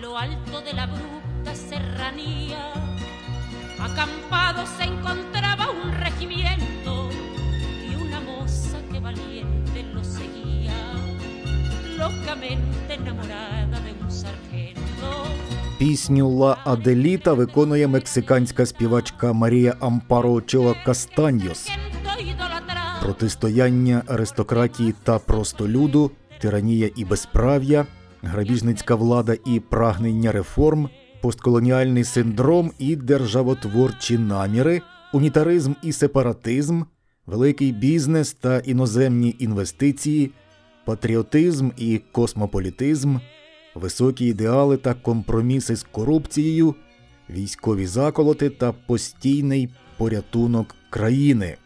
lo alto de la bruta serranía. Acampado se encontraba un regimiento y una moza que valiente lo seguía, locamente enamorada de un sargento. Пісню Ла Аделіта виконує мексиканська співачка Марія Ампаро Очоа Кастаньос. Протистояння аристократії та простолюду, тиранія і безправ'я, грабіжницька влада і прагнення реформ, постколоніальний синдром і державотворчі наміри, унітаризм і сепаратизм, великий бізнес та іноземні інвестиції, патріотизм і космополітизм, високі ідеали та компроміси з корупцією, військові заколоти та постійний порятунок країни.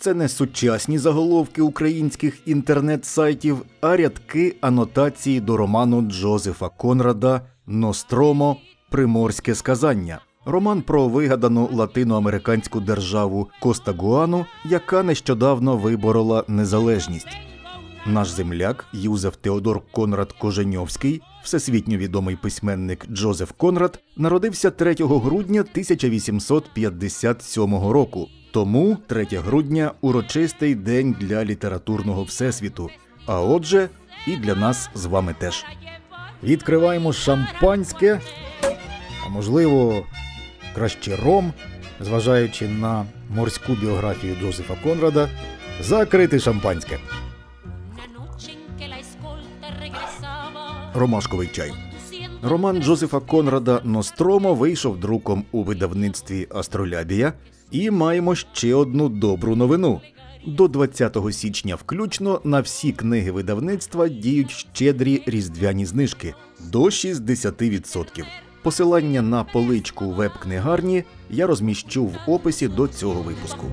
Це не сучасні заголовки українських інтернет-сайтів, а рядки анотації до роману Джозефа Конрада Ностромо Приморське сказання. Роман про вигадану латиноамериканську державу Коста-Гуану, яка нещодавно виборола незалежність. Наш земляк Юзеф Теодор Конрад Коженьовський, всесвітньо відомий письменник Джозеф Конрад, народився 3 грудня 1857 року. Тому 3 грудня урочистий день для літературного всесвіту. А отже, і для нас з вами теж. Відкриваємо шампанське, а можливо, краще ром, зважаючи на морську біографію Джозефа Конрада, закрити шампанське. Ромашковий чай. Роман Джозефа Конрада Ностромо вийшов друком у видавництві Астролябія, і маємо ще одну добру новину. До 20 січня включно на всі книги видавництва діють щедрі різдвяні знижки до 60%. Посилання на поличку веб-книгарні я розміщу в описі до цього випуску.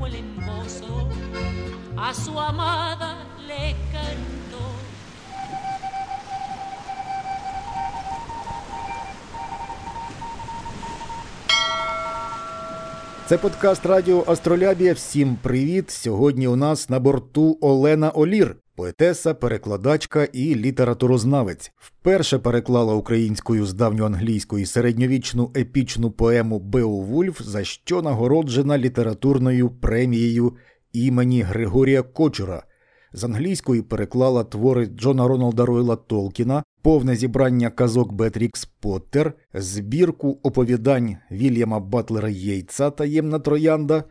Це подкаст Радіо Астролябія. Всім привіт! Сьогодні у нас на борту Олена Олір, поетеса, перекладачка і літературознавець. Вперше переклала українською з давньоанглійської середньовічну епічну поему Беовульф, за що нагороджена літературною премією імені Григорія Кочура. З англійської переклала твори Джона Роналда Ройла Толкіна, повне зібрання казок Бетрікс Поттер, збірку оповідань Вільяма Батлера Єйца Таємна троянда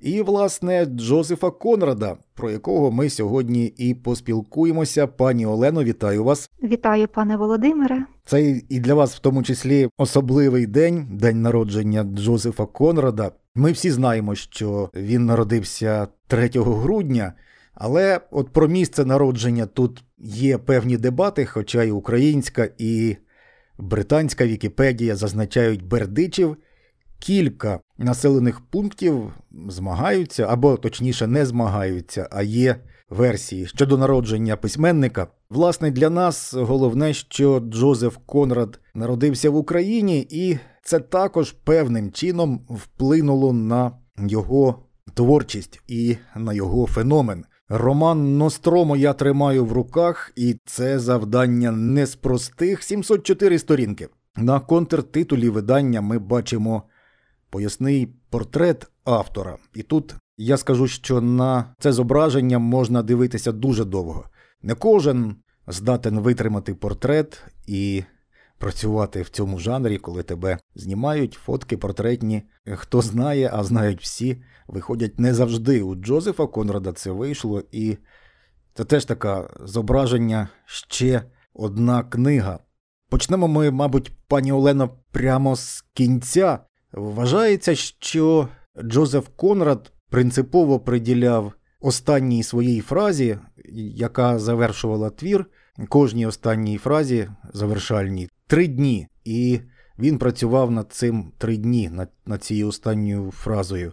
і, власне, Джозефа Конрада, про якого ми сьогодні і поспілкуємося. Пані Олено, вітаю вас. Вітаю, пане Володимире. Це і для вас в тому числі особливий день, день народження Джозефа Конрада. Ми всі знаємо, що він народився 3 грудня, але от про місце народження тут є певні дебати, хоча і українська, і британська Вікіпедія зазначають Бердичів. Кілька населених пунктів змагаються, або точніше не змагаються, а є версії щодо народження письменника. Власне, для нас головне, що Джозеф Конрад народився в Україні, і це також певним чином вплинуло на його творчість і на його феномен. Роман Ностромо я тримаю в руках, і це завдання не з простих 704 сторінки. На контртитулі видання ми бачимо поясний портрет автора. І тут я скажу, що на це зображення можна дивитися дуже довго. Не кожен здатен витримати портрет і працювати в цьому жанрі, коли тебе знімають фотки портретні. Хто знає, а знають всі, виходять не завжди. У Джозефа Конрада це вийшло, і це теж таке зображення ще одна книга. Почнемо ми, мабуть, пані Олено, прямо з кінця. Вважається, що Джозеф Конрад принципово приділяв останній своїй фразі, яка завершувала твір, кожній останній фразі завершальній три дні. І він працював над цим три дні, над, над цією останньою фразою.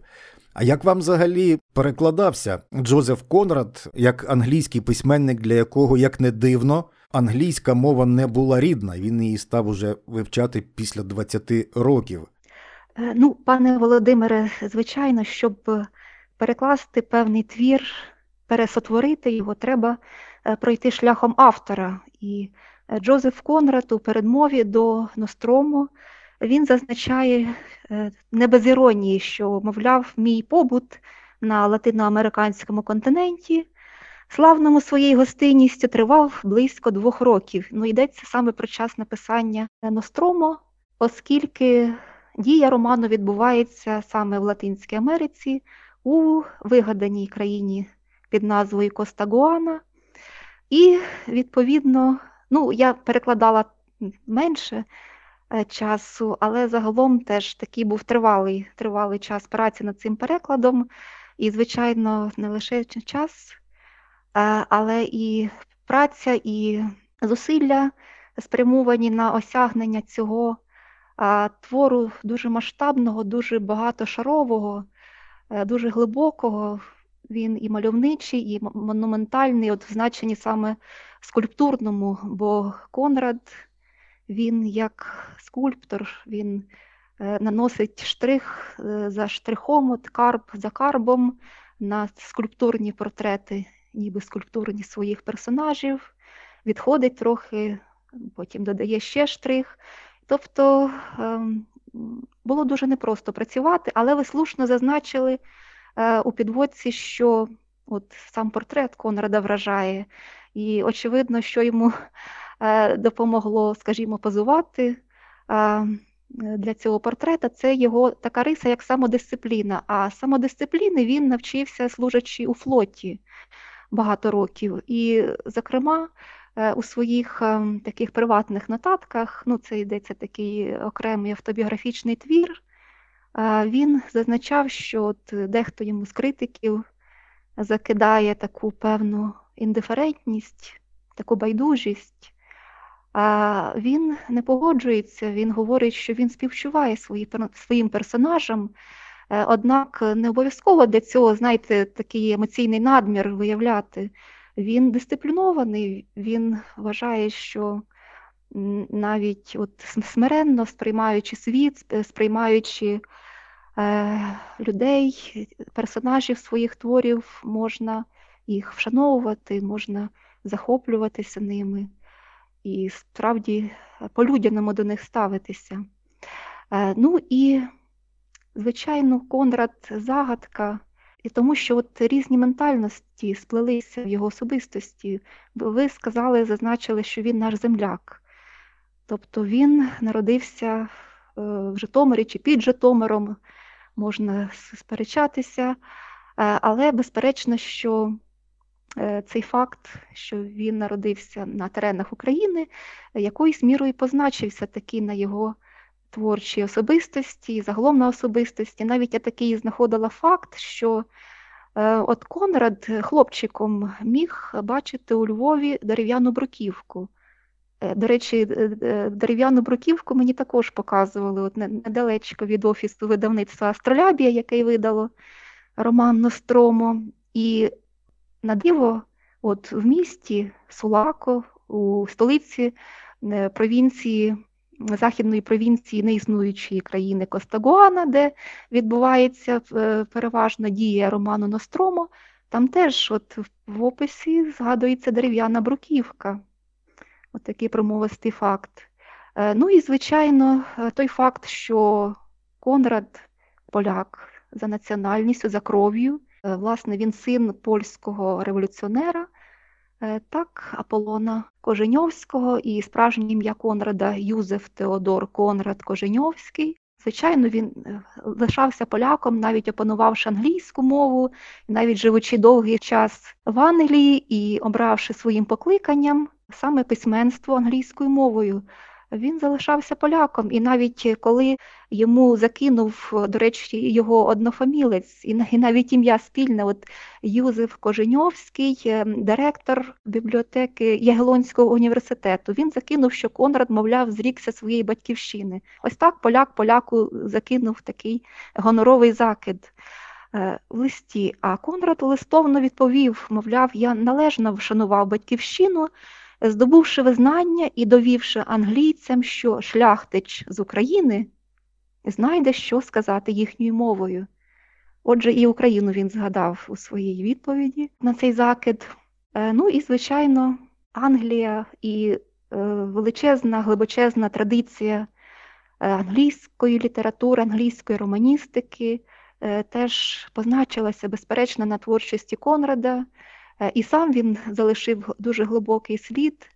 А як вам взагалі перекладався Джозеф Конрад як англійський письменник, для якого, як не дивно, англійська мова не була рідна, він її став уже вивчати після 20 років. Е, Ну, пане Володимире, звичайно, щоб перекласти певний твір, пересотворити його, треба е, пройти шляхом автора. І Джозеф Конрад у передмові до Нострому він зазначає не без іронії, що, мовляв, мій побут на латиноамериканському континенті славному своєю гостинністю тривав близько двох років. Ну, йдеться саме про час написання Ностромо, оскільки дія роману відбувається саме в Латинській Америці у вигаданій країні під назвою Костагуана. І, відповідно, ну, я перекладала менше е, часу, але загалом теж такий був тривалий, тривалий час праці над цим перекладом. І, звичайно, не лише час, е, але і праця, і зусилля спрямовані на осягнення цього твору дуже масштабного, дуже багатошарового, е, дуже глибокого. Він і мальовничий, і монументальний, от в значенні саме скульптурному, бо Конрад, він як скульптор, він е, наносить штрих е, за штрихом, от карб за карбом на скульптурні портрети, ніби скульптурні своїх персонажів, відходить трохи, потім додає ще штрих. Тобто ем, було дуже непросто працювати, але ви слушно зазначили е, у підводці, що от сам портрет Конрада вражає, і очевидно, що йому е, допомогло, скажімо, позувати е, для цього портрета, це його така риса, як самодисципліна. А самодисципліни він навчився служачи у флоті багато років. І, зокрема, Е, у своїх ем, таких приватних нотатках, ну це йдеться такий окремий автобіографічний твір, е, він зазначав, що от дехто йому з критиків закидає таку певну індиферентність, таку байдужість. А він не погоджується, він говорить, що він співчуває свої, своїм персонажам, е, однак не обов'язково для цього, знаєте, такий емоційний надмір виявляти. Він дисциплінований, він вважає, що навіть от смиренно сприймаючи світ, сприймаючи е, людей, персонажів своїх творів, можна їх вшановувати, можна захоплюватися ними і справді по-людяному до них ставитися. Е, ну і, звичайно, Конрад загадка. І тому, що от різні ментальності сплелися в його особистості. Ви сказали, зазначили, що він наш земляк. Тобто він народився е, в Житомирі чи під Житомиром, можна сперечатися, е, але безперечно, що е, цей факт, що він народився на теренах України, якоюсь мірою позначився таки на його творчій особистості, загалом на особистості. Навіть я такий знаходила факт, що е, от Конрад хлопчиком міг бачити у Львові дерев'яну бруківку. Е, до речі, е, дерев'яну бруківку мені також показували от недалечко від офісу видавництва Астролябія, яке видало Роман Ностромо. І на диво, от в місті Сулако, у столиці провінції західної провінції неіснуючої країни Костагуана, де відбувається е, переважна дія роману Ностромо, там теж от в описі згадується дерев'яна бруківка. От такий промовистий факт. Е, ну і, звичайно, е, той факт, що Конрад поляк за національністю, за кров'ю, власне, він син польського революціонера. Е, так, Аполлона Коженьовського і справжнє ім'я Конрада Юзеф Теодор Конрад Коженьовський. Звичайно, він е, лишався поляком, навіть опанувавши англійську мову, навіть живучи довгий час в Англії і обравши своїм покликанням саме письменство англійською мовою він залишався поляком, і навіть коли йому закинув, до речі, його однофамілець, і навіть ім'я спільне, от Юзеф Коженьовський, е, директор бібліотеки Ягелонського університету, він закинув, що Конрад, мовляв, зрікся своєї батьківщини. Ось так поляк поляку закинув такий гоноровий закид. Е, в листі, а Конрад листовно відповів, мовляв, я належно вшанував батьківщину, здобувши визнання і довівши англійцям, що шляхтич з України знайде, що сказати їхньою мовою. Отже, і Україну він згадав у своїй відповіді на цей закид. Е, ну і, звичайно, Англія і величезна, глибочезна традиція англійської літератури, англійської романістики теж позначилася безперечно на творчості Конрада, і сам він залишив дуже глибокий слід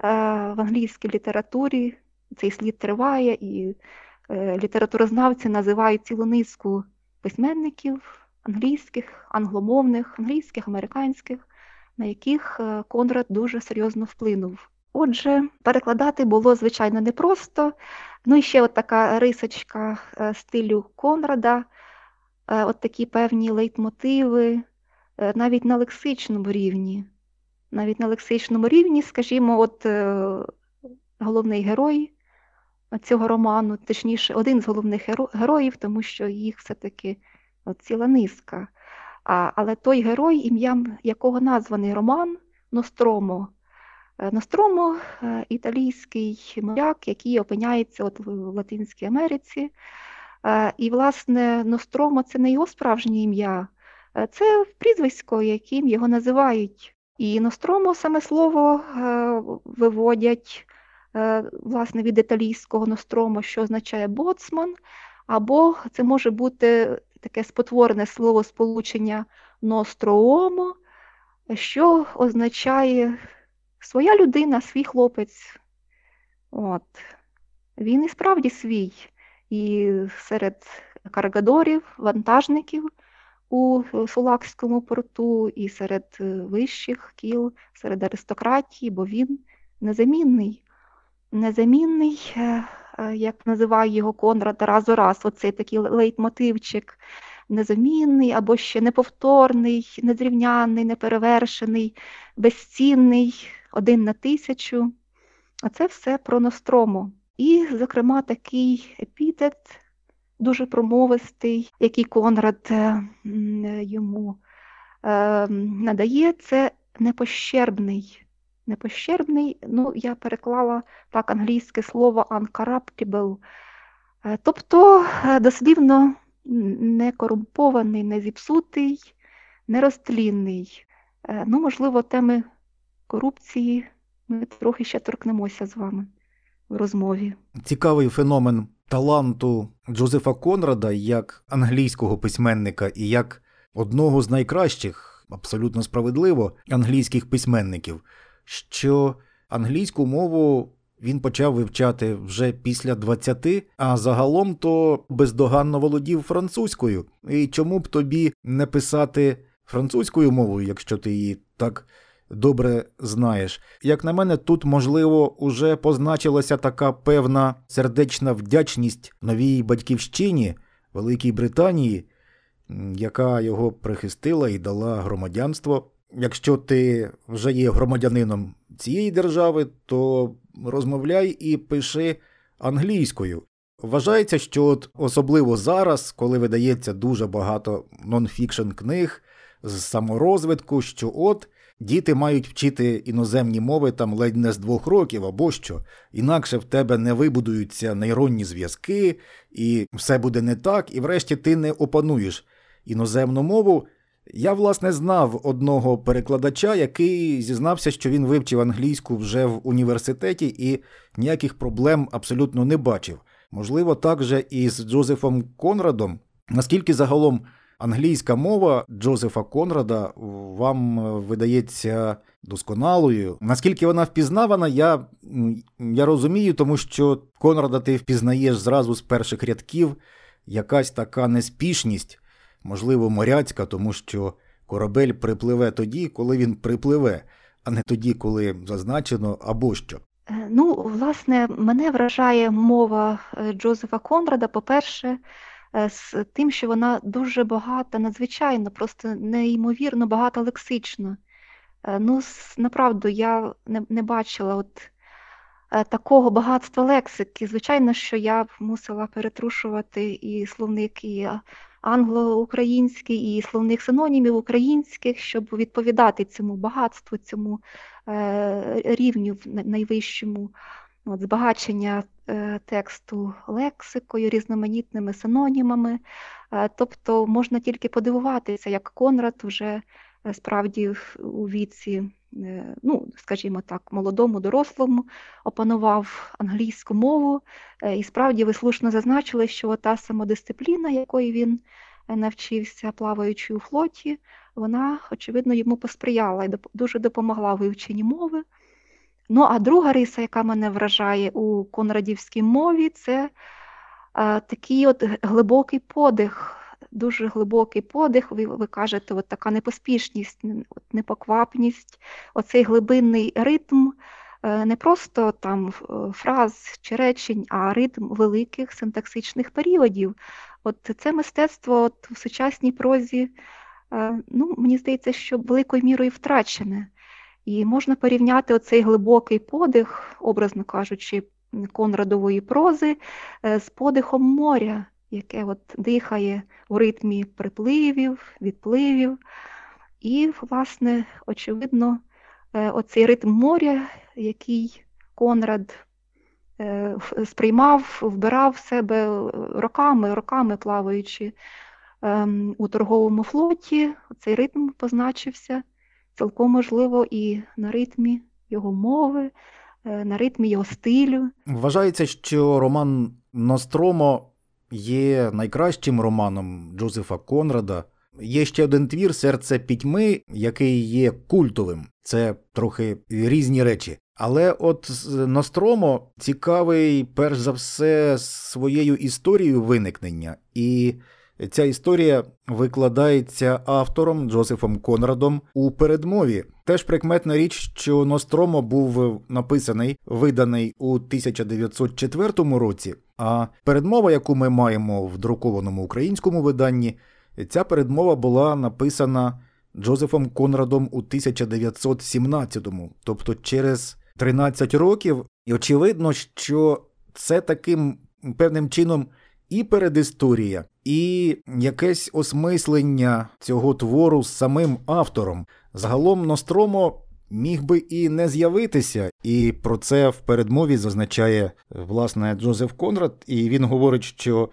в англійській літературі. Цей слід триває, і літературознавці називають цілу низку письменників англійських, англомовних, англійських, американських, на яких е, Конрад дуже серйозно вплинув. Отже, перекладати було звичайно непросто. Ну і ще от така рисочка е, стилю Конрада, е, от такі певні лейтмотиви, навіть на лексичному рівні. Навіть на лексичному рівні, скажімо, от головний герой цього роману, точніше, один з головних героїв, тому що їх все-таки ціла низка. А, Але той герой, ім'ям якого названий Роман Ностромо. Е, Ностромо е, італійський моряк, який опиняється от в Латинській Америці. Е, і, власне, Ностромо це не його справжнє ім'я, це прізвисько, яким його називають. І Ностромо саме слово виводять власне, від італійського Ностромо, що означає боцман, або це може бути таке спотворене слово сполучення ностроомо, що означає своя людина, свій хлопець. От. Він і справді свій. І серед каргадорів, вантажників у Сулакському порту, і серед вищих кіл, серед аристократії, бо він незамінний. Незамінний е, Е, як називає його Конрад раз у раз, оцей такий лейтмотивчик незамінний або ще неповторний, незрівняний, неперевершений, безцінний, один на тисячу. А це все про Нострому. І, зокрема, такий епітет дуже промовистий, який Конрад е, йому е, надає, це непощербний непощербний, ну, я переклала так англійське слово uncorruptible, е, тобто е, дослівно не корумпований, не зіпсутий, нерозтлінний. Е, ну, можливо, теми корупції ми трохи ще торкнемося з вами розмові. Цікавий феномен таланту Джозефа Конрада як англійського письменника і як одного з найкращих, абсолютно справедливо, англійських письменників що англійську мову він почав вивчати вже після 20, а загалом то бездоганно володів французькою. І чому б тобі не писати французькою мовою, якщо ти її так добре знаєш? Як на мене, тут, можливо, уже позначилася така певна сердечна вдячність новій батьківщині Великій Британії, яка його прихистила і дала громадянство. Якщо ти вже є громадянином цієї держави, то розмовляй і пиши англійською. Вважається, що от особливо зараз, коли видається дуже багато нонфікшн книг з саморозвитку, що от діти мають вчити іноземні мови там ледь не з двох років або що, інакше в тебе не вибудуються нейронні зв'язки, і все буде не так, і врешті ти не опануєш іноземну мову. Я, власне, знав одного перекладача, який зізнався, що він вивчив англійську вже в університеті і ніяких проблем абсолютно не бачив. Можливо, так же і з Джозефом Конрадом. Наскільки загалом англійська мова Джозефа Конрада вам видається досконалою? Наскільки вона впізнавана, я я розумію, тому що Конрада ти впізнаєш зразу з перших рядків якась така неспішність можливо, моряцька, тому що корабель припливе тоді, коли він припливе, а не тоді, коли зазначено або що. Е, ну, власне, мене вражає мова е, Джозефа Конрада, по-перше, е, з тим, що вона дуже багата, надзвичайно, просто неймовірно багата лексично. Ну, направду, я не не бачила от такого багатства лексики. Звичайно, що я б мусила перетрушувати і словник, і англо-український і словних синонімів українських, щоб відповідати цьому багатству, цьому е, рівню найвищому от, збагачення е, тексту лексикою, різноманітними синонімами. Е, тобто можна тільки подивуватися, як Конрад вже справді у віці е, ну, скажімо так, молодому, дорослому, опанував англійську мову. Е, і справді ви слушно зазначили, що та самодисципліна, якої він навчився, плаваючи у флоті, вона, очевидно, йому посприяла і дуже допомогла вивченні мови. Ну, а друга риса, яка мене вражає у конрадівській мові, це а, такий от глибокий подих, дуже глибокий подих. Ви ви кажете, от така непоспішність, непоквапність, оцей глибинний ритм, е, не просто там фраз чи речень, а ритм великих синтаксичних періодів. От Це мистецтво от, в сучасній прозі, е, ну, мені здається, що великою мірою втрачене. І можна порівняти оцей глибокий подих, образно кажучи, конрадової прози е, з подихом моря, яке от дихає у ритмі припливів, відпливів. І, власне, очевидно, е, оцей ритм моря, який Конрад е, сприймав, вбирав в себе роками, роками плаваючи ем, у торговому флоті, цей ритм позначився цілком можливо і на ритмі його мови, е, на ритмі його стилю. Вважається, що роман Ностромо є найкращим романом Джозефа Конрада. Є ще один твір Серце пітьми, який є культовим. Це трохи різні речі. Але от Ностромо цікавий, перш за все, своєю історією виникнення. І Ця історія викладається автором Джозефом Конрадом у передмові. Теж прикметна річ, що Ностромо був написаний, виданий у 1904 році. А передмова, яку ми маємо в друкованому українському виданні, ця передмова була написана Джозефом Конрадом у 1917-му, тобто через 13 років. І очевидно, що це таким певним чином і передісторія, і якесь осмислення цього твору з самим автором. Загалом Ностромо міг би і не з'явитися, і про це в передмові зазначає власне Джозеф Конрад, і він говорить, що.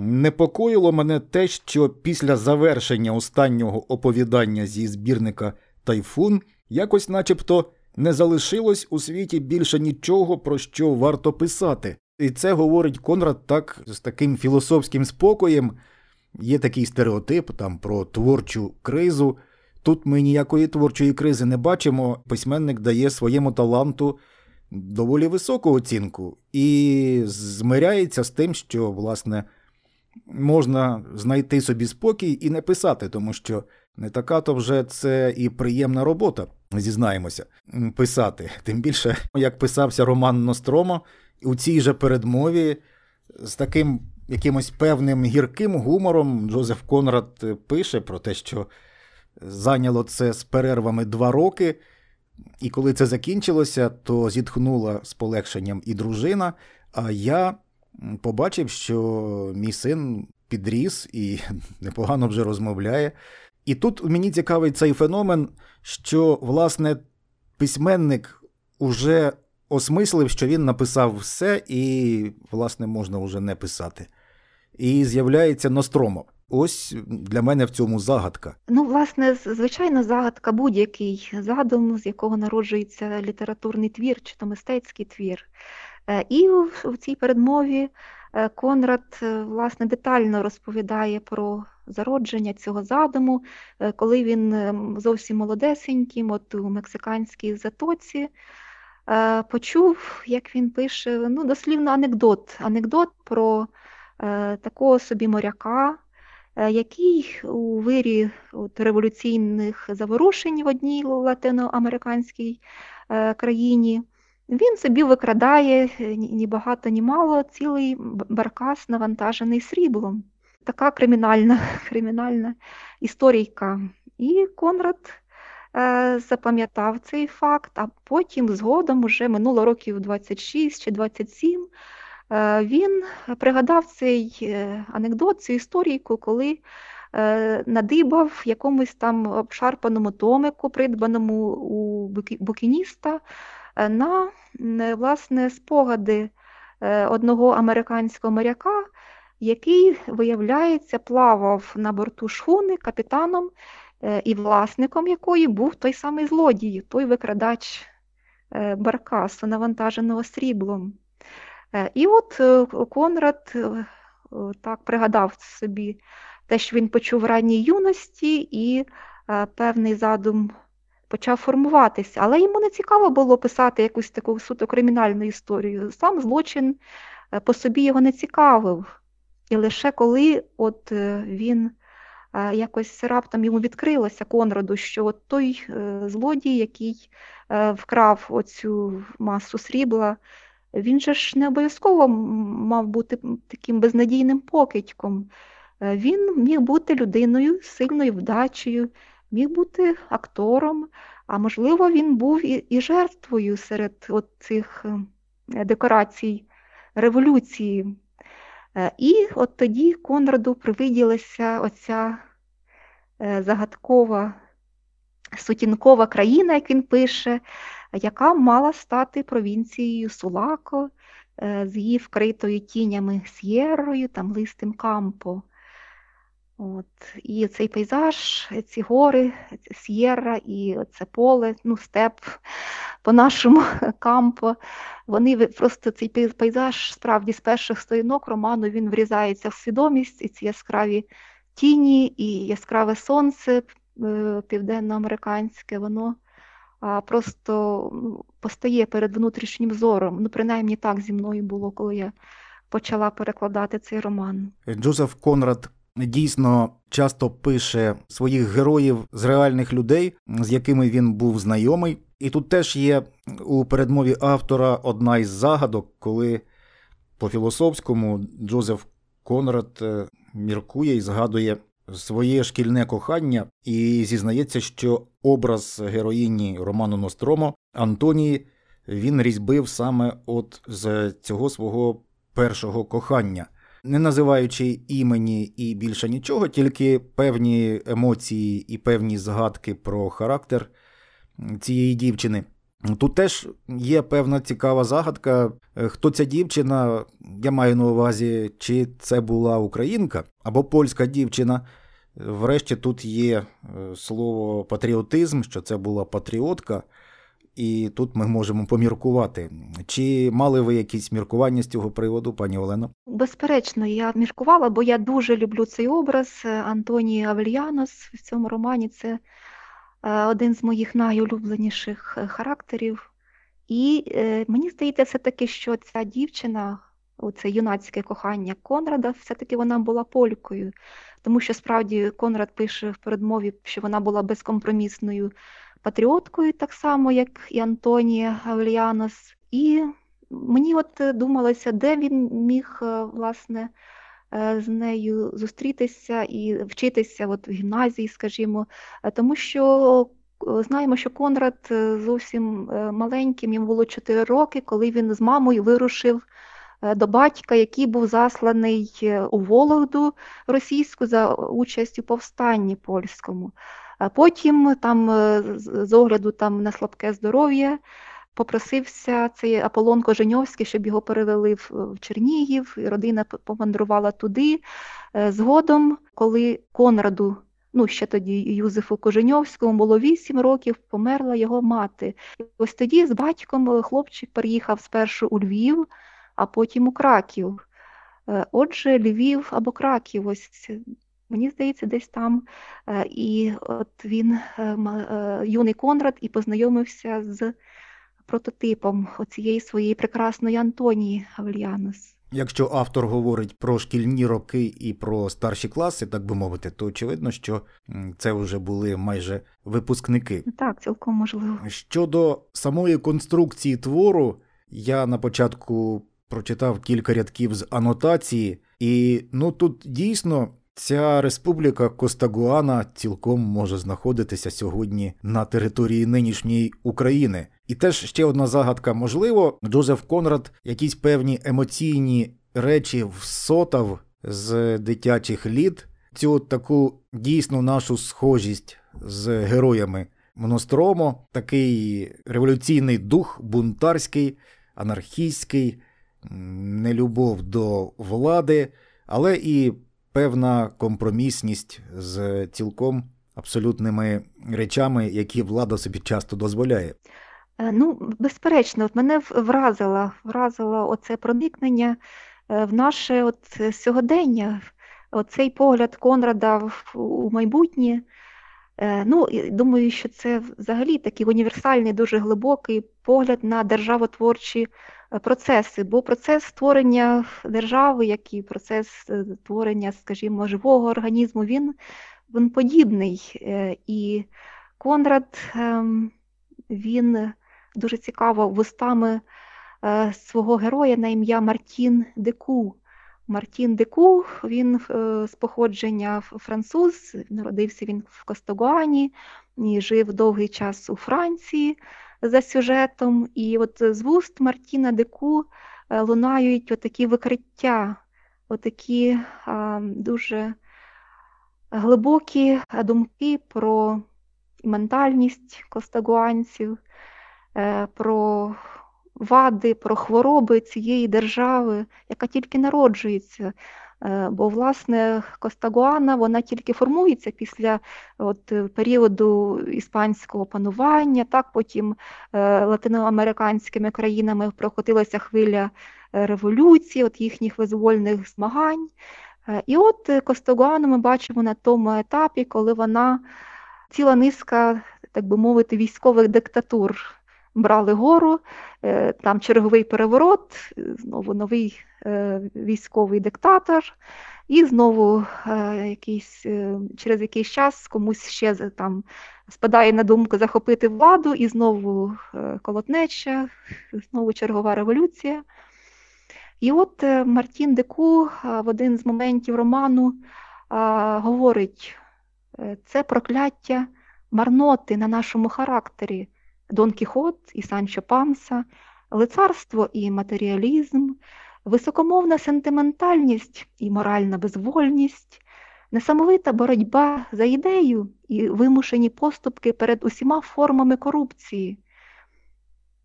Непокоїло мене те, що після завершення останнього оповідання зі збірника Тайфун якось начебто не залишилось у світі більше нічого, про що варто писати. І це говорить Конрад так з таким філософським спокоєм. Є такий стереотип там про творчу кризу. Тут ми ніякої творчої кризи не бачимо. Письменник дає своєму таланту доволі високу оцінку і змиряється з тим, що, власне, можна знайти собі спокій і не писати, тому що не така то вже це і приємна робота, зізнаємося, писати. Тим більше, як писався Роман Ностромо у цій же передмові з таким якимось певним гірким гумором Джозеф Конрад пише про те, що зайняло це з перервами два роки, і коли це закінчилося, то зітхнула з полегшенням і дружина. А я побачив, що мій син підріс і непогано вже розмовляє. І тут мені цікавий цей феномен, що, власне, письменник уже осмислив, що він написав все, і, власне, можна вже не писати. І з'являється Ностромо. Ось для мене в цьому загадка. Ну, власне, звичайно, загадка будь-який задум, з якого народжується літературний твір чи то мистецький твір. Е, і в цій передмові е, Конрад е, власне детально розповідає про зародження цього задуму, коли він ем, зовсім молодесеньким, от у мексиканській затоці. Е, почув, як він пише, ну, дослівно анекдот. Анекдот про е, такого собі моряка, е, який у вирі от, революційних заворушень в одній латиноамериканській країні. Він собі викрадає ні багато, ні мало цілий баркас навантажений сріблом. Така кримінальна кримінальна історійка. І Конрад запам'ятав цей факт, а потім згодом, уже минуло років 26 чи 27, е, він пригадав цей е, анекдот, цю історійку, коли надибав в якомусь там обшарпаному томику, придбаному у букініста, на власне спогади одного американського моряка, який, виявляється, плавав на борту шхуни капітаном е, і власником якої був той самий злодій, той викрадач е, баркасу, навантаженого сріблом. І от Конрад так пригадав собі те, що він почув в ранній юності, і певний задум почав формуватися. Але йому не цікаво було писати якусь таку суто кримінальну історію. Сам злочин по собі його не цікавив. І лише коли от е, він е, якось раптом йому відкрилося Конраду, що той е, злодій, який вкрав оцю масу срібла, він же ж не обов'язково мав бути таким безнадійним покидьком. Він міг бути людиною сильною вдачею, міг бути актором, а можливо, він був і, жертвою серед цих декорацій революції. Е, і от тоді Конраду привиділася оця е, загадкова сутінкова країна, як він пише, яка мала стати провінцією Сулако е, з її вкритою тінями С'єрою, там листим Кампо. От. І цей пейзаж, ці гори, С'єра і це поле, ну, степ по-нашому кампо. Вони просто цей пейзаж справді з перших сторінок роману він врізається в свідомість, і ці яскраві тіні, і яскраве сонце е, південноамериканське, воно просто ну, постає перед внутрішнім зором. Ну, принаймні так зі мною було, коли я почала перекладати цей роман. Джозеф Конрад дійсно часто пише своїх героїв з реальних людей, з якими він був знайомий. І тут теж є у передмові автора одна із загадок, коли по філософському Джозеф Конрад е, міркує і згадує своє шкільне кохання і зізнається, що образ героїні Роману Ностромо Антонії він різьбив саме от з цього свого першого кохання не називаючи імені і більше нічого, тільки певні емоції і певні згадки про характер цієї дівчини. Тут теж є певна цікава загадка. Хто ця дівчина, я маю на увазі, чи це була українка або польська дівчина. Врешті тут є е, слово патріотизм, що це була патріотка. І тут ми можемо поміркувати. Чи мали ви якісь міркування з цього приводу, пані Олено? Безперечно, я міркувала, бо я дуже люблю цей образ Антонії Авельянос в цьому романі. Це е, один з моїх найулюбленіших е, характерів. І е, мені здається, все-таки, що ця дівчина, це юнацьке кохання Конрада, все-таки вона була полькою, тому що справді Конрад пише в передмові, що вона була безкомпромісною патріоткою, так само, як і Антонія Гавліанос. І мені от думалося, де він міг, е, власне, е, з нею зустрітися і вчитися от в гімназії, скажімо, е, тому що знаємо, що Конрад зовсім маленьким, йому було 4 роки, коли він з мамою вирушив. До батька, який був засланий у Вологду російську за участь у повстанні польському. Потім, там, е, з огляду там, на слабке здоров'я, попросився цей Аполлон Коженьовський, щоб його перевели в Чернігів, і родина помандрувала туди. Е, згодом, коли Конраду, ну ще тоді Юзефу Коженьовському, було 8 років, померла його мати. І ось тоді з батьком е, хлопчик переїхав спершу у Львів, а потім у Краків. Отже, Львів або Краків, ось Мені здається, десь там. Е, і от він, е, е, юний Конрад, і познайомився з прототипом оцієї своєї прекрасної Антонії Гавліанос. Якщо автор говорить про шкільні роки і про старші класи, так би мовити, то очевидно, що це вже були майже випускники. Так, цілком можливо. Щодо самої конструкції твору, я на початку прочитав кілька рядків з анотації, і ну тут дійсно Ця республіка Костагуана цілком може знаходитися сьогодні на території нинішньої України. І теж ще одна загадка: можливо, Джозеф Конрад якісь певні емоційні речі всотав з дитячих літ, цю таку дійсну нашу схожість з героями Моностромо, такий революційний дух, бунтарський, анархістський, нелюбов до влади, але і певна компромісність з цілком абсолютними речами, які влада собі часто дозволяє. Е, ну, безперечно, от мене вразило, вразило оце проникнення е, в наше от сьогодення, оцей погляд Конрада у майбутнє. Е, ну, Думаю, що це взагалі такий універсальний, дуже глибокий погляд на державотворчі процеси, бо процес створення держави, як і процес створення, скажімо, живого організму, він, він подібний. І Конрад ем, він дуже цікаво вустами е, свого героя на ім'я Мартін Деку. Мартін Деку, він е, з походження француз, народився він в Костогуані і жив довгий час у Франції за сюжетом. І от з вуст Мартіна Деку е, лунають отакі викриття, отакі а, дуже глибокі думки про ментальність костагуанців, Е, про вади, про хвороби цієї держави, яка тільки народжується. Е, бо, власне, Костагуана вона тільки формується після от, періоду іспанського панування, так потім е, латиноамериканськими країнами прокотилася хвиля революції, от їхніх визвольних змагань. І от Костагуану ми бачимо на тому етапі, коли вона ціла низка, так би мовити, військових диктатур брали гору, е, там черговий переворот, знову новий е, військовий диктатор, і знову е, якийсь, через якийсь час комусь ще там спадає на думку захопити владу, і знову колотнеча, знову чергова революція. І от Мартін Деку в один з моментів роману говорить: це прокляття марноти на нашому характері. Дон Кіхот і Санчо Панса, лицарство і матеріалізм, високомовна сентиментальність і моральна безвольність, несамовита боротьба за ідею і вимушені поступки перед усіма формами корупції.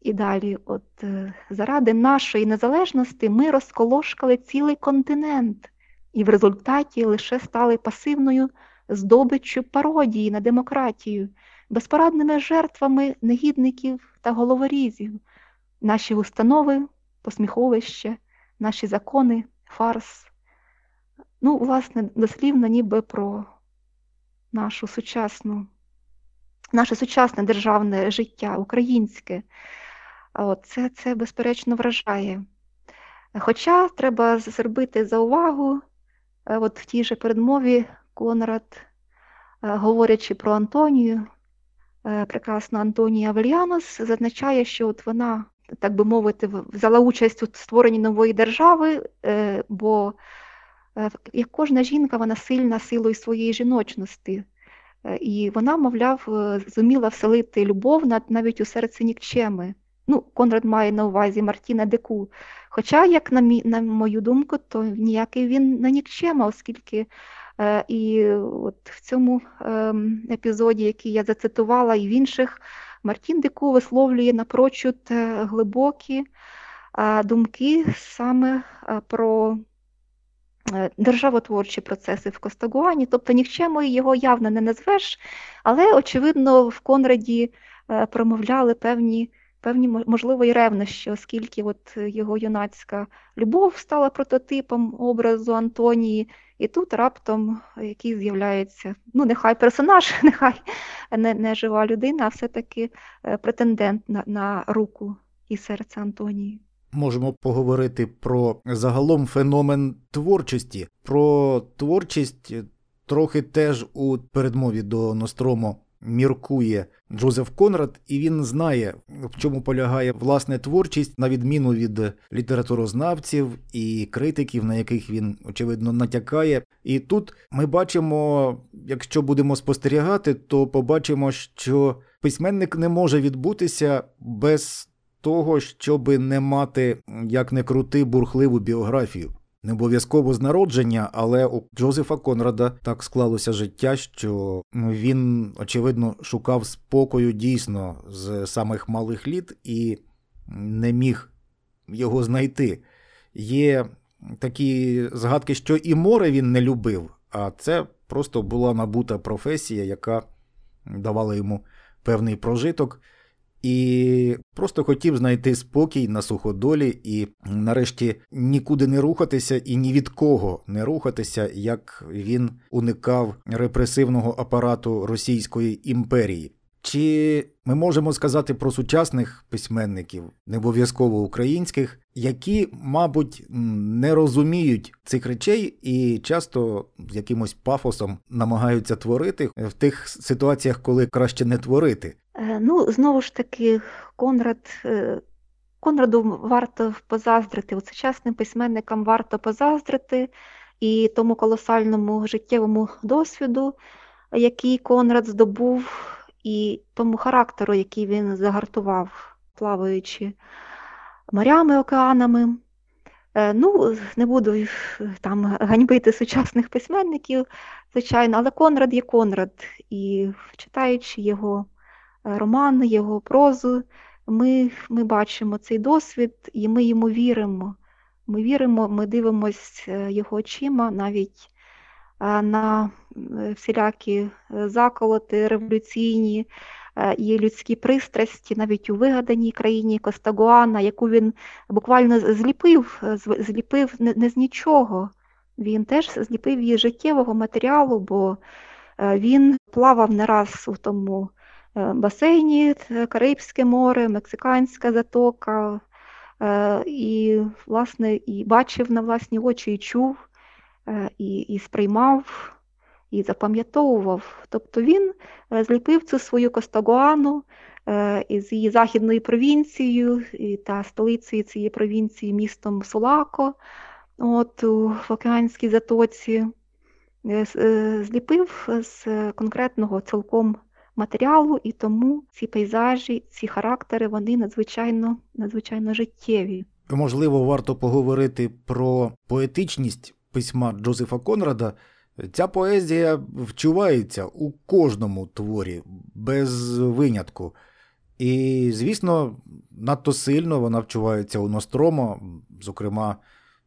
І далі, от е, заради нашої незалежності ми розколошкали цілий континент і в результаті лише стали пасивною здобиччю пародії на демократію безпорадними жертвами негідників та головорізів, наші установи, посміховище, наші закони, фарс. Ну, власне, дослівно ніби про нашу сучасну, наше сучасне державне життя, українське. Це, це безперечно вражає. Хоча треба зробити заувагу, от в тій же передмові Конрад, говорячи про Антонію, Е, прекрасна Антонія Вельянос зазначає, що от вона, так би мовити, взяла участь у створенні нової держави, е, бо е, як кожна жінка, вона сильна силою своєї жіночності. І вона, мовляв, зуміла вселити любов навіть у серце нікчеми. Ну, Конрад має на увазі Мартіна Деку. Хоча, як на мій, на мою думку, то ніякий він не нікчема, оскільки Е, і от в цьому ем, епізоді, який я зацитувала, і в інших, Мартін Деку висловлює напрочуд е, глибокі е, думки саме про державотворчі процеси в Костагуані, тобто нікчемою його явно не назвеш, але, очевидно, в Конраді промовляли певні. Певні, можливо, і ревнощі, оскільки от його юнацька любов стала прототипом образу Антонії, і тут раптом який з'являється, ну, нехай персонаж, нехай не не жива людина, а все-таки е, претендент на, на руку і серце Антонії. Можемо поговорити про загалом феномен творчості, про творчість трохи теж у передмові до Ностромо міркує Джозеф Конрад, і він знає, в чому полягає власне творчість, на відміну від літературознавців і критиків, на яких він очевидно натякає. І тут ми бачимо, якщо будемо спостерігати, то побачимо, що письменник не може відбутися без того, щоби не мати як не крути бурхливу біографію. Не обов'язково з народження, але у Джозефа Конрада так склалося життя, що він, очевидно, шукав спокою дійсно з самих малих літ і не міг його знайти. Є такі згадки, що і море він не любив, а це просто була набута професія, яка давала йому певний прожиток. І просто хотів знайти спокій на суходолі і, нарешті, нікуди не рухатися і ні від кого не рухатися, як він уникав репресивного апарату Російської імперії. Чи ми можемо сказати про сучасних письменників, не обов'язково українських, які, мабуть, не розуміють цих речей і часто з якимось пафосом намагаються творити в тих ситуаціях, коли краще не творити? Е, ну, знову ж таки, Конрад. Е, Конраду варто позаздрити, сучасним письменникам варто позаздрити і тому колосальному життєвому досвіду, який Конрад здобув і тому характеру, який він загартував, плаваючи морями, океанами. Е, ну, не буду там ганьбити сучасних письменників, звичайно, але Конрад є Конрад. І читаючи його романи, його прозу, ми ми бачимо цей досвід і ми йому віримо. Ми віримо, ми дивимося е, його очима навіть на всілякі е, заколоти революційні е, і людські пристрасті, навіть у вигаданій країні Костагуана, яку він буквально зліпив, е, зліпив не з нічого. Він теж зліпив її життєвого матеріалу, бо він плавав не раз у тому басейні, Карибське море, Мексиканська затока, і, власне, і бачив на власні очі, і чув, і, і сприймав і запам'ятовував. Тобто він е, зліпив цю свою Костагуану е, із її західною провінцією та столицею цієї провінції містом Сулако от, в Океанській затоці, е, зліпив з конкретного цілком матеріалу, і тому ці пейзажі, ці характери, вони надзвичайно, надзвичайно життєві. Можливо, варто поговорити про поетичність письма Джозефа Конрада. Ця поезія вчувається у кожному творі, без винятку. І, звісно, надто сильно вона вчувається у Ностромо, зокрема,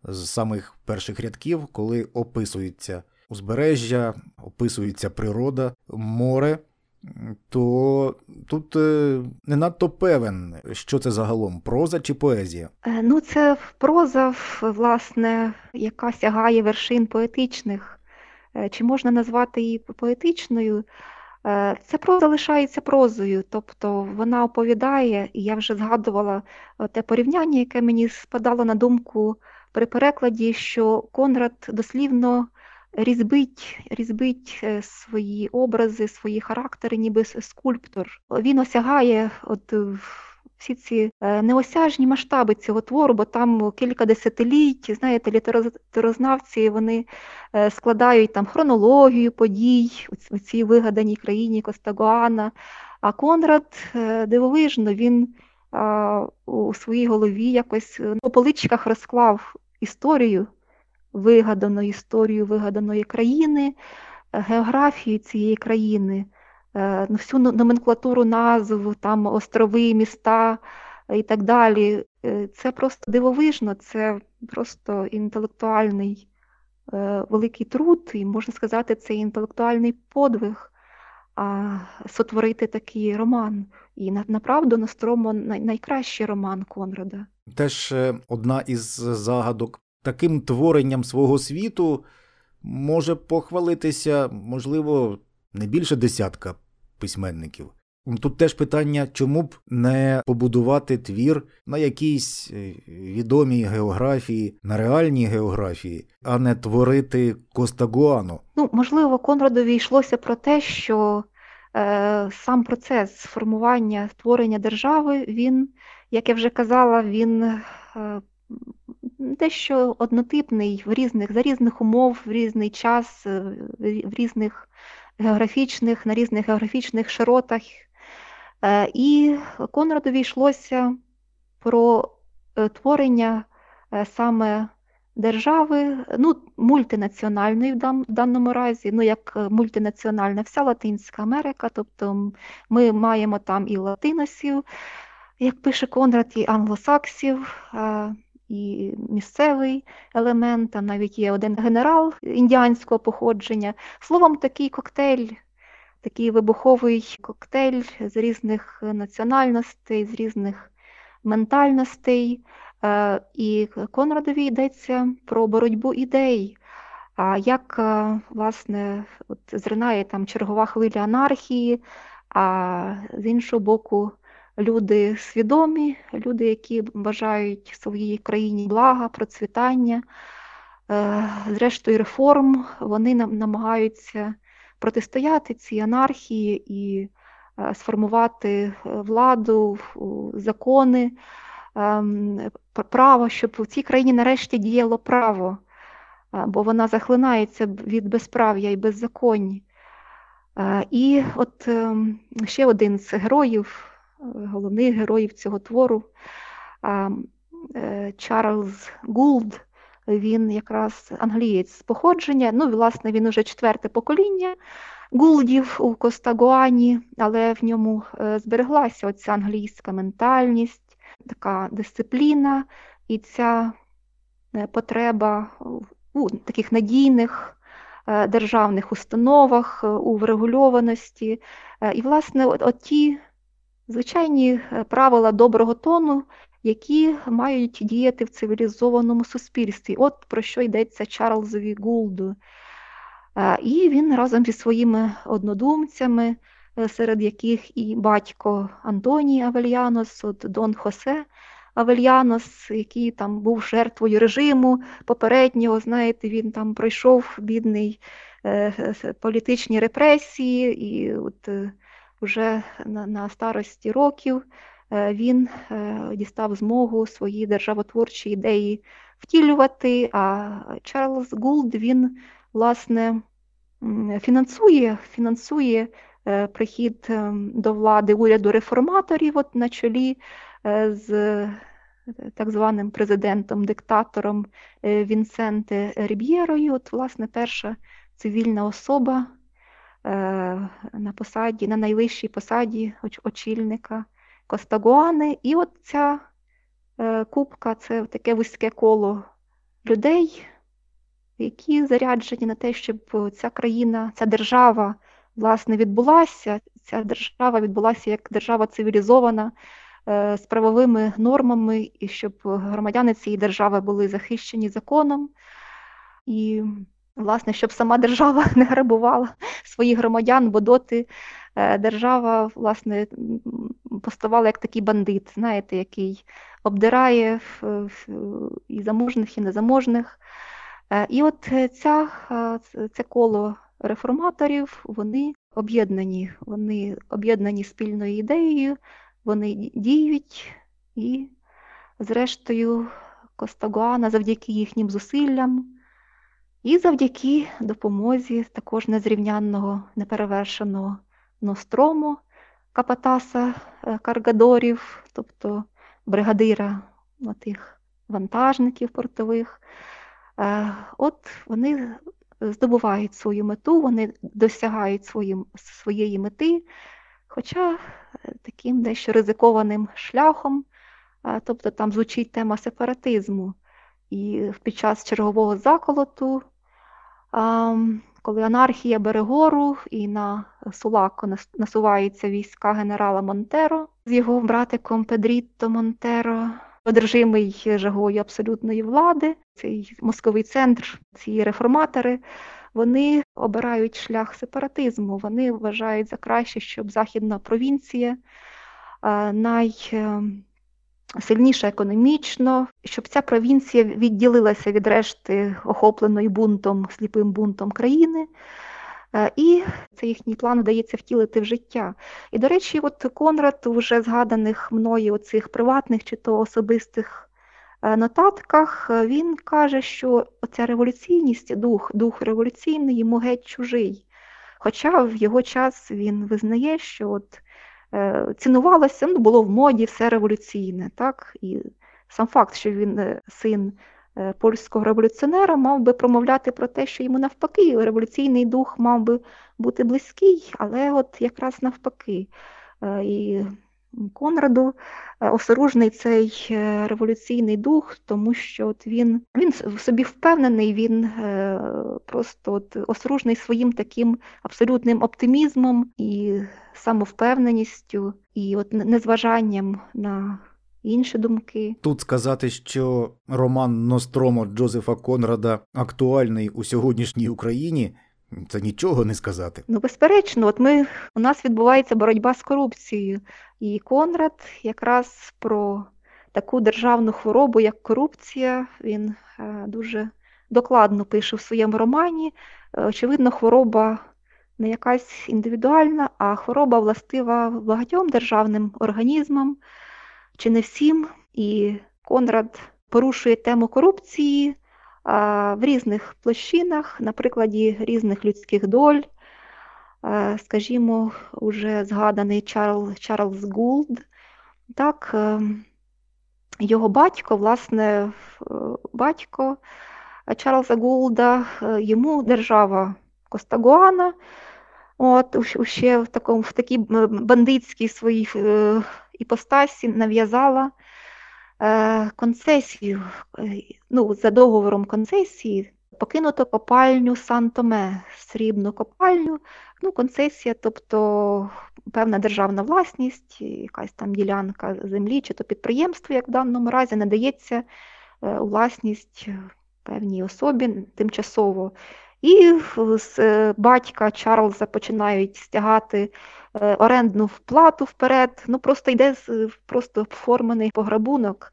з самих перших рядків, коли описується узбережжя, описується природа, море, то тут е, не надто певен, що це загалом проза чи поезія. Е, ну, це проза, власне, яка сягає вершин поетичних. Е, чи можна назвати її поетичною? Це проза лишається прозою, тобто вона оповідає, і я вже згадувала те порівняння, яке мені спадало на думку при перекладі, що Конрад дослівно різбить різбить свої образи, свої характери, ніби скульптор. Він осягає от всі ці е, неосяжні масштаби цього твору, бо там кілька десятиліть, знаєте, літерознавці вони е, складають там хронологію подій у цій вигаданій країні Костагуана. А Конрад е, дивовижно, він у своїй голові якось по поличках розклав історію, вигадану історію вигаданої країни, географію цієї країни. Е, ну, всю номенклатуру назв, там острови, міста і так далі. Е, це просто дивовижно, це просто інтелектуальний е, великий труд, і можна сказати, це інтелектуальний подвиг. А сотворити такий роман. І направду Ностромо найкращий роман Конрада. Теж одна із загадок таким творенням свого світу може похвалитися, можливо, не більше десятка письменників. Тут теж питання, чому б не побудувати твір на якійсь е, відомій географії, на реальній географії, а не творити Костагуану. Ну, можливо, Конрадові йшлося про те, що е, сам процес формування створення держави, він, як я вже казала, він е, дещо однотипний в різних за різних умов, в різний час, е, в різних географічних, на різних географічних широтах. Е, і Конрадові йшлося про е, творення саме держави, ну, мультинаціональної в даному разі, ну, як мультинаціональна вся Латинська Америка, тобто ми маємо там і латиносів, як пише Конрад, і англосаксів, і місцевий елемент, там навіть є один генерал індіанського походження. Словом, такий коктейль, такий вибуховий коктейль з різних національностей, з різних ментальностей. Е, і Конрадові йдеться про боротьбу ідей. А як, е, власне, от зринає там чергова хвиля анархії, а з іншого боку, люди свідомі, люди, які бажають своїй країні блага, процвітання, е, зрештою реформ, вони намагаються протистояти цій анархії і сформувати владу, закони. Ем, право, щоб в цій країні нарешті діяло право, е, бо вона захлинається від безправ'я і беззаконні. Е, і от ем, ще один з героїв, е, головних героїв цього твору, Чарльз Гулд, він якраз англієць з походження, ну, власне, він уже четверте покоління Гулдів у Костагуані, але в ньому збереглася оця англійська ментальність така дисципліна і ця е, потреба у таких надійних е, державних установах, е, у врегульованості. І, власне, от ті звичайні правила доброго тону, які мають діяти в цивілізованому суспільстві. От про що йдеться Чарльзові Гулду. І він разом зі своїми однодумцями Е, серед яких і батько Антоній Авельянос, от Дон Хосе Авельянос, який там був жертвою режиму попереднього, знаєте, він там пройшов бідний е, політичні репресії, і от вже на, на старості років е, він дістав змогу свої державотворчі ідеї втілювати. А Чарльз Гулд він власне фінансує, фінансує Е, прихід е, до влади уряду реформаторів от на чолі е, з так званим президентом-диктатором Вінсенте Ріб'єрою. От, власне, перша цивільна особа на посаді, на найвищій посаді очільника Костагуани. І от ця кубка це таке вузьке коло людей, які заряджені на те, щоб ця країна, ця держава власне відбулася. Ця держава відбулася як держава цивілізована е, з правовими нормами, і щоб громадяни цієї держави були захищені законом. І, власне, щоб сама держава не грабувала своїх громадян, бо доти е, держава власне поставала як такий бандит, знаєте, який обдирає і заможних, і незаможних. Е, і от ця, це коло реформаторів, вони об'єднані, вони об'єднані спільною ідеєю, вони діють і, зрештою, Костагуана завдяки їхнім зусиллям і завдяки допомозі також незрівнянного, неперевершеного Нострому Капатаса е, Каргадорів, тобто бригадира тих вантажників портових. Е, от вони здобувають свою мету, вони досягають свої, своєї мети, хоча е, таким дещо ризикованим шляхом, тобто там звучить тема сепаратизму. І під час чергового заколоту, коли анархія бере гору і на Сулако насуваються війська генерала Монтеро з його братиком Педрітто Монтеро, одержимий жагою абсолютної влади, цей мозковий центр, ці реформатори, вони обирають шлях сепаратизму. Вони вважають за краще, щоб західна провінція найсильніша економічно, щоб ця провінція відділилася від решти охопленої бунтом, сліпим бунтом країни. Е, і цей їхній план вдається втілити в життя. І, до речі, от Конрад вже згаданих мною оцих приватних чи то особистих е, нотатках, е, він каже, що оця революційність, дух, дух революційний йому геть чужий. Хоча в його час він визнає, що от цінувалося, ну, було в моді все революційне. так, І сам факт, що він син Е, польського революціонера мав би промовляти про те, що йому навпаки, революційний дух мав би бути близький, але от якраз навпаки. Е, і Конраду. Е, осоружний цей е, революційний дух, тому що от він він в собі впевнений, він е, просто от осоружний своїм таким абсолютним оптимізмом і самовпевненістю, і от незважанням на інші думки. Тут сказати, що роман Ностромо Джозефа Конрада актуальний у сьогоднішній Україні. Це нічого не сказати. Ну, безперечно, от ми у нас відбувається боротьба з корупцією, і Конрад якраз про таку державну хворобу, як корупція, він е, дуже докладно пише в своєму романі. Е, очевидно, хвороба не якась індивідуальна, а хвороба властива багатьом державним організмам, чи не всім. І Конрад порушує тему корупції в різних площинах, на прикладі різних людських доль. Скажімо, уже згаданий Чарл, Чарльз Гулд. Так, е, Його батько, власне, батько Чарльза Гулда, е, йому держава Костагуана, от, ще в такому, в такій бандитській своїй е, іпостасі нав'язала Е, концесію, е, ну, за договором концесії покинуто копальню Сан-Томе, срібну копальню, ну, концесія, тобто певна державна власність, якась там ділянка землі, чи то підприємство, як в даному разі, надається е, власність певній особі тимчасово. І з батька Чарльза починають стягати Е, орендну плату вперед. Ну просто йде просто форманий пограбунок.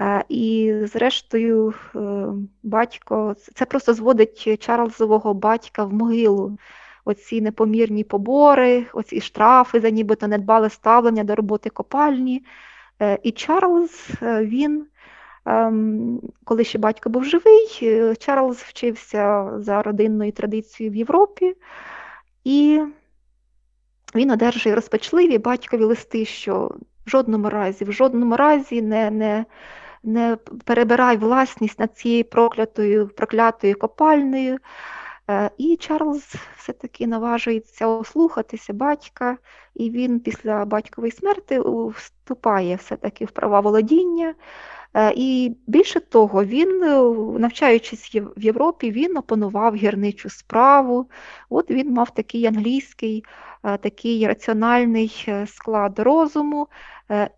Е, і, зрештою, е, батько це просто зводить Чарльзового батька в могилу. Оці непомірні побори, оці штрафи за нібито недбале ставлення до роботи копальні. І Чарльз, він, коли ще батько був живий, Чарльз вчився за родинною традицією в Європі. І він одержує розпачливі батькові листи, що в жодному разі, в жодному разі не не, не перебирай власність над цією проклятою проклятою копальнею. Е, і Чарльз все-таки наважується ослухатися батька, і він після батькової смерти вступає все-таки в права володіння. Е, і більше того, він, е, навчаючись в Європі, він опанував гірничу справу. От він мав такий англійський, е, такий раціональний склад розуму,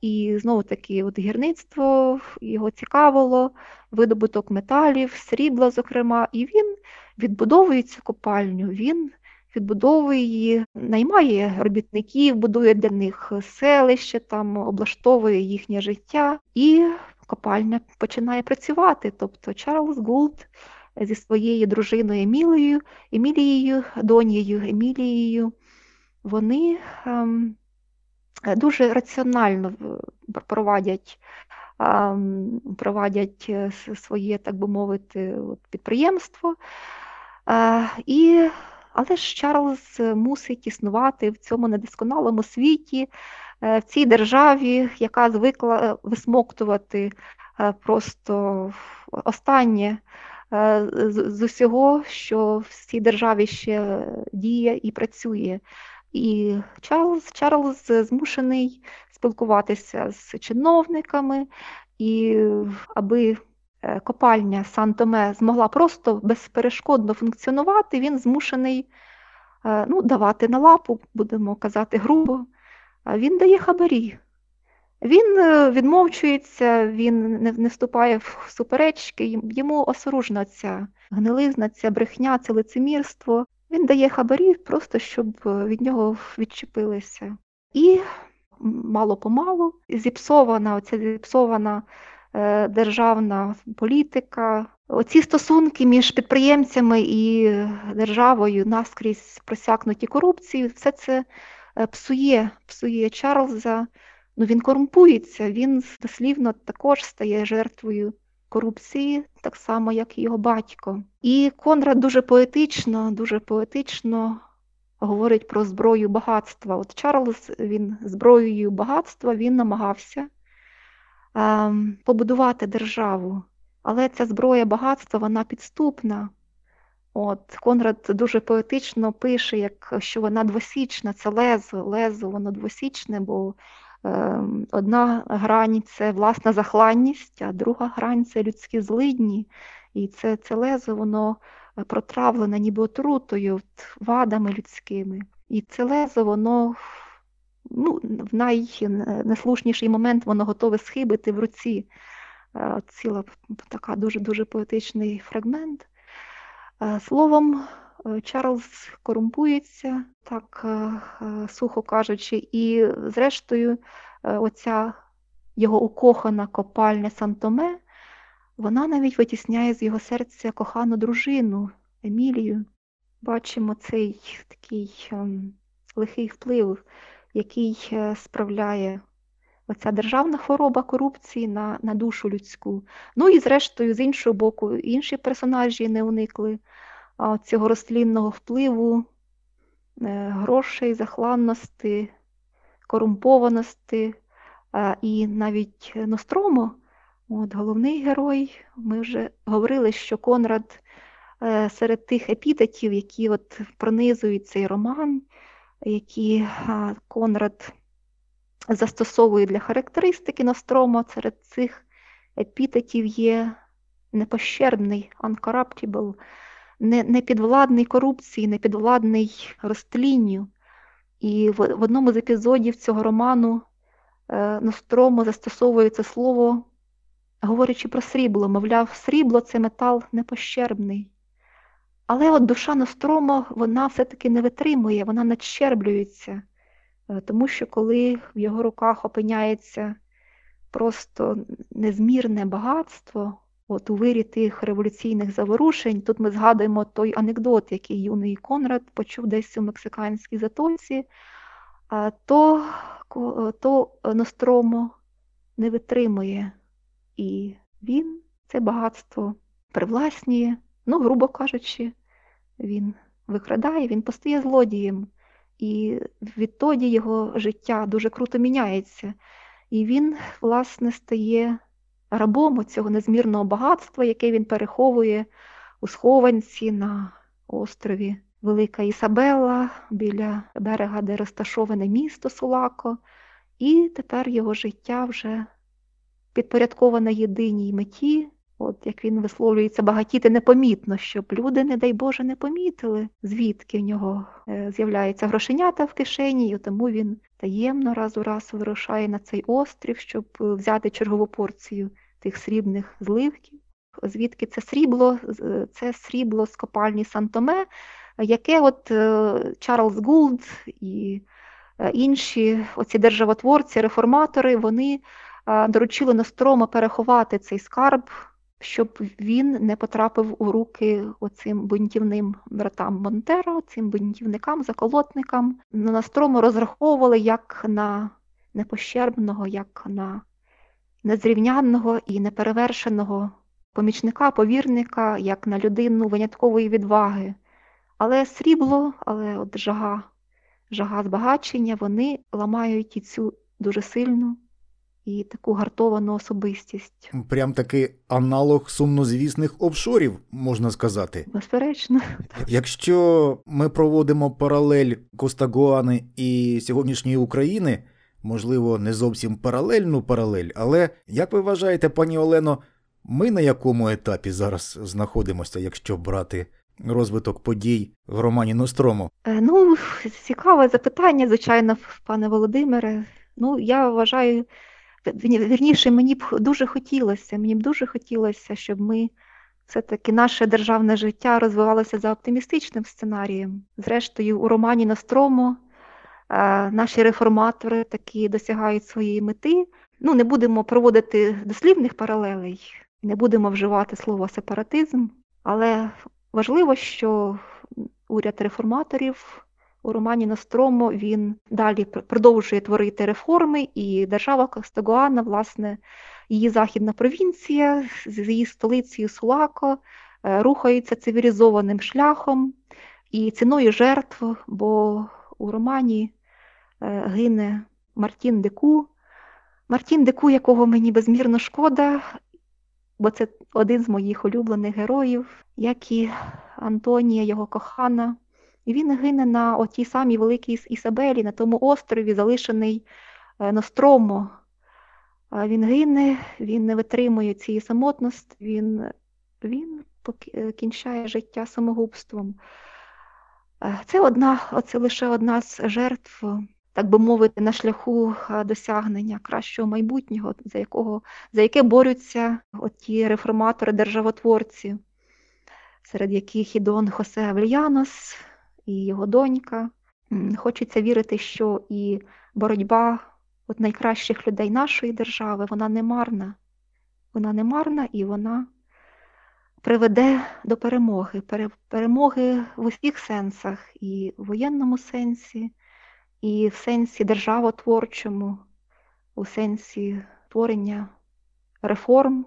і знову таки от гірництво його цікавило, видобуток металів, срібла, зокрема, і він відбудовує цю копальню. він Відбудовує її, наймає робітників, будує для них селище, там облаштовує їхнє життя і копальня починає працювати. Тобто Чарльз Гулд зі своєю дружиною Емілією, Емілією, доньєю Емілією, вони ем, дуже раціонально проводять ем, проводять е, своє, так би мовити, підприємство. Е, і але ж Чарльз мусить існувати в цьому недосконалому світі, в цій державі, яка звикла е, висмоктувати е, просто останнє з усього, що в цій державі ще діє і працює. І Чарльз Чарльз змушений спілкуватися з чиновниками, і аби копальня Сан-Томе змогла просто безперешкодно функціонувати, він змушений ну, давати на лапу, будемо казати, грубо він дає хабарі. Він е, відмовчується, він не, вступає в суперечки, йому осоружна ця гнилизна, ця брехня, це лицемірство. Він дає хабарі просто, щоб е, від нього відчепилися. І мало помалу зіпсована, оця зіпсована е, державна політика. Оці стосунки між підприємцями і державою наскрізь просякнуті корупцією, все це псує псує Чарльза, ну він корумпується, він дослівно також стає жертвою корупції, так само, як і його батько. І Конрад дуже поетично, дуже поетично говорить про зброю багатства. От Чарльз він зброєю багатства він намагався е, побудувати державу, але ця зброя багатства вона підступна. От Конрад дуже поетично пише, як що вона двосічна, це лезо, лезо, воно двосічне, бо Ем, одна грань це власна захланність, а друга грань це людські злидні. І це це лезо, воно протравлене ніби отрутою, вадами людськими. І це лезо, воно ну, в найнеслушніший момент воно готове схибити в руці. Е, ціла така дуже-дуже поетичний фрагмент. Е, словом, е, Чарльз корумпується, так сухо кажучи, і, зрештою, оця його укохана копальня Сантоме, вона навіть витісняє з його серця кохану дружину Емілію. Бачимо цей такий ем, лихий вплив, який справляє оця державна хвороба корупції на на душу людську. Ну і, зрештою, з іншого боку, інші персонажі не уникли цього розтлінного впливу, е, грошей, захланності, корумпованості. І навіть Ностромо, от, головний герой, ми вже говорили, що Конрад е, серед тих епітетів, які от пронизують цей роман, які Конрад застосовує для характеристики Ностромо, серед цих епітетів є непощербний, uncorruptible, непідвладний корупції, непідвладний розтлінню. І в, в одному з епізодів цього роману е, Ностромо застосовує це слово, говорячи про срібло, мовляв, срібло це метал непощербний. Але от душа Ностромо, вона все-таки не витримує, вона надщерблюється. Е, тому що коли в його руках опиняється просто незмірне багатство, от у вирі тих революційних заворушень, тут ми згадуємо той анекдот, який юний Конрад почув десь у мексиканській затоці, то, то Ностромо не витримує. І він це багатство привласнює, ну, грубо кажучи, він викрадає, він постає злодієм. І відтоді його життя дуже круто міняється. І він, власне, стає рабом цього незмірного багатства, яке він переховує у схованці на острові Велика Ісабела біля берега, де розташоване місто Сулако. І тепер його життя вже підпорядковане єдиній меті От як він висловлюється, багатіти непомітно, щоб люди, не дай Боже, не помітили, звідки в нього е, з'являються грошенята в кишені, і тому він таємно раз у раз вирушає на цей острів, щоб е, взяти чергову порцію тих срібних зливків. Звідки це срібло? Е, це срібло з копальні Сантоме, яке от Чарльз Гулд і інші оці державотворці, реформатори, вони доручили Ностромо переховати цей скарб щоб він не потрапив у руки оцим бунтівним братам Монтеро, цим бунтівникам, заколотникам. На Настрому розраховували як на непощербного, як на незрівнянного і неперевершеного помічника, повірника, як на людину виняткової відваги. Але срібло, але от жага, жага збагачення, вони ламають і цю дуже сильну і таку гартовану особистість. Прям такий аналог сумнозвісних офшорів, можна сказати. Безперечно. Якщо ми проводимо паралель Костагуани і сьогоднішньої України, можливо, не зовсім паралельну паралель, але як ви вважаєте, пані Олено, ми на якому етапі зараз знаходимося, якщо брати? Розвиток подій в романі Нострому? Е, ну, цікаве запитання, звичайно, пане Володимире. Ну, я вважаю, Вірніше, мені б дуже хотілося, мені б дуже хотілося, щоб ми все-таки наше державне життя розвивалося за оптимістичним сценарієм. Зрештою, у романі Нострому е, наші реформатори такі досягають своєї мети. Ну, не будемо проводити дослівних паралелей, не будемо вживати слово сепаратизм, але важливо, що уряд реформаторів у романі Ностромо він далі продовжує творити реформи, і держава Костагуана, власне, її західна провінція з її столицею Сулако е, рухається цивілізованим шляхом і ціною жертв, бо у романі е, гине Мартін Деку. Мартін Деку, якого мені безмірно шкода, бо це один з моїх улюблених героїв, як і Антонія, його кохана. Він гине на отій самій великій Ісабелі, на тому острові, залишений е, Ностромо. Е, Він гине, він не витримує цієї самотності, він, він кінчає життя самогубством. Е, Це одна, оце лише одна з жертв, так би мовити, на шляху е, досягнення кращого майбутнього, за якого, за яке борються оті реформатори, державотворці, серед яких і Дон Хосе Авельянос, і його донька. Хочеться вірити, що і боротьба от найкращих людей нашої держави, вона не марна. Вона не марна і вона приведе до перемоги. Перемоги в усіх сенсах, і в воєнному сенсі, і в сенсі державотворчому, у сенсі творення реформ,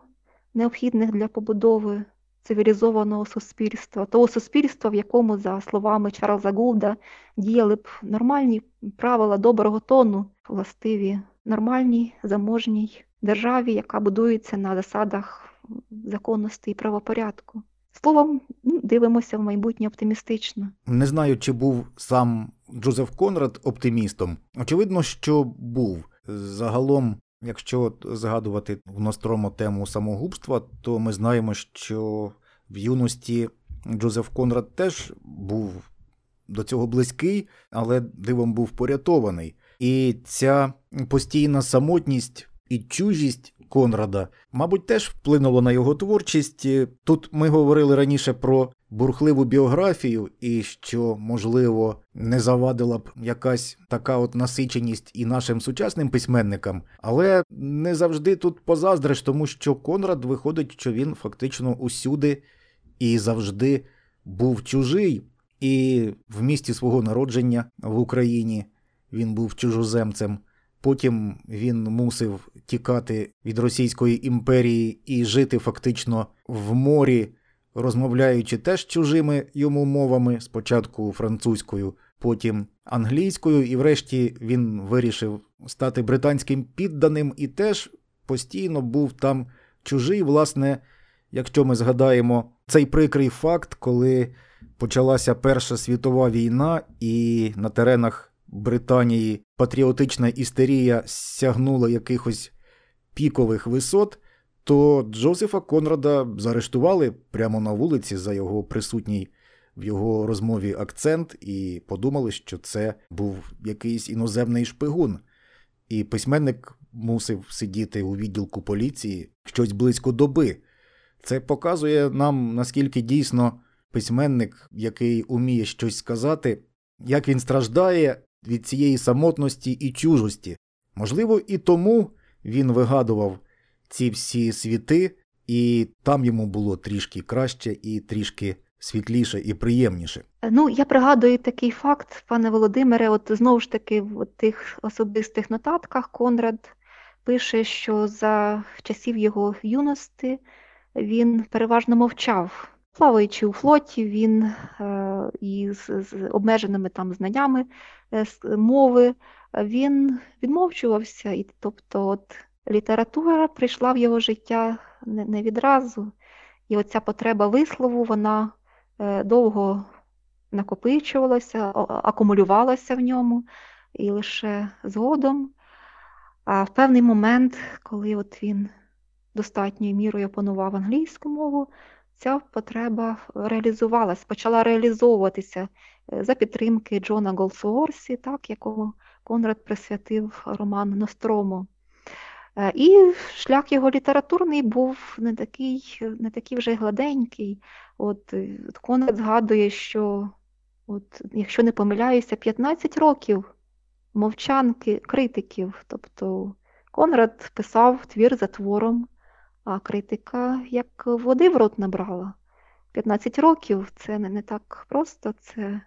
необхідних для побудови цивілізованого суспільства, того суспільства, в якому, за словами Чарльза Гулда, діяли б нормальні правила доброго тону, властиві нормальній заможній державі, яка будується на засадах законності і правопорядку. Словом, ну, дивимося в майбутнє оптимістично. Не знаю, чи був сам Джозеф Конрад оптимістом. Очевидно, що був. Загалом, якщо згадувати в Ностромо тему самогубства, то ми знаємо, що в юності Джозеф Конрад теж був до цього близький, але дивом був порятований. І ця постійна самотність і чужість Конрада, мабуть, теж вплинуло на його творчість. Тут ми говорили раніше про бурхливу біографію, і що, можливо, не завадила б якась така от насиченість і нашим сучасним письменникам, але не завжди тут позаздриш, тому що Конрад виходить, що він фактично усюди і завжди був чужий, і в місті свого народження в Україні він був чужоземцем. Потім він мусив тікати від Російської імперії і жити фактично в морі, розмовляючи теж чужими йому мовами, спочатку французькою, потім англійською, і врешті він вирішив стати британським підданим і теж постійно був там чужий. Власне, якщо ми згадаємо цей прикрий факт, коли почалася Перша світова війна, і на теренах Британії патріотична істерія сягнула якихось пікових висот, то Джозефа Конрада заарештували прямо на вулиці за його присутній в його розмові акцент, і подумали, що це був якийсь іноземний шпигун. І письменник мусив сидіти у відділку поліції щось близько доби. Це показує нам, наскільки дійсно письменник, який уміє щось сказати, як він страждає від цієї самотності і чужості. Можливо, і тому він вигадував ці всі світи, і там йому було трішки краще і трішки світліше і приємніше. Ну, я пригадую такий факт, пане Володимире, от знову ж таки в тих особистих нотатках Конрад пише, що за часів його юності він переважно мовчав. Плаваючи у флоті, він е, із обмеженими там знаннями е, мови, він відмовчувався, і тобто от література прийшла в його життя не, відразу. І оця потреба вислову, вона е, довго накопичувалася, акумулювалася в ньому, і лише згодом, а в певний момент, коли от він достатньою мірою опанував англійську мову, ця потреба реалізувалась, почала реалізовуватися е, за підтримки Джона Голсуорсі, так, якого Конрад присвятив роман Ностромо. Е, І шлях його літературний був не такий, не такий вже гладенький. Е, от Конрад згадує, що, от, якщо не помиляюся, 15 років мовчанки критиків. Тобто Конрад писав твір за твором, а критика як води в рот набрала. 15 років це не так просто це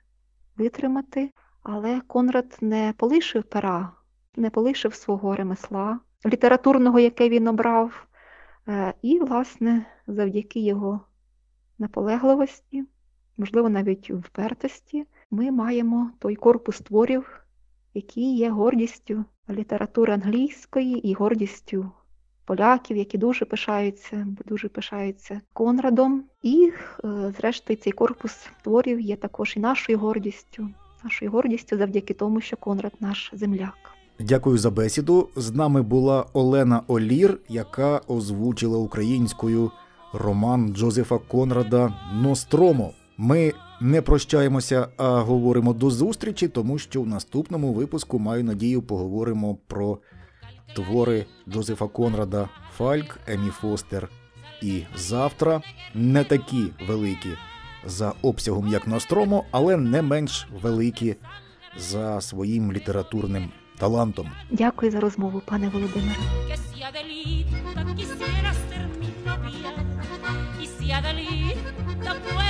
витримати. Але Конрад не полишив пера, не полишив свого ремесла літературного, яке він обрав. Е, І, власне, завдяки його наполегливості, можливо, навіть впертості, ми маємо той корпус творів, який є гордістю літератури англійської і гордістю поляків, які дуже пишаються, дуже пишаються Конрадом. І, е, зрештою, цей корпус творів є також і нашою гордістю, нашою гордістю завдяки тому, що Конрад наш земляк. Дякую за бесіду. З нами була Олена Олір, яка озвучила українською роман Джозефа Конрада Ностромо. Ми не прощаємося, а говоримо до зустрічі, тому що в наступному випуску маю надію поговоримо про твори Джозефа Конрада Фальк, Емі Фостер і завтра не такі великі за обсягом, як Ностромо, але не менш великі за своїм літературним талантом. Дякую за розмову, пане Володимире. que si Adelita quisiera ser mi novia y si mi mujer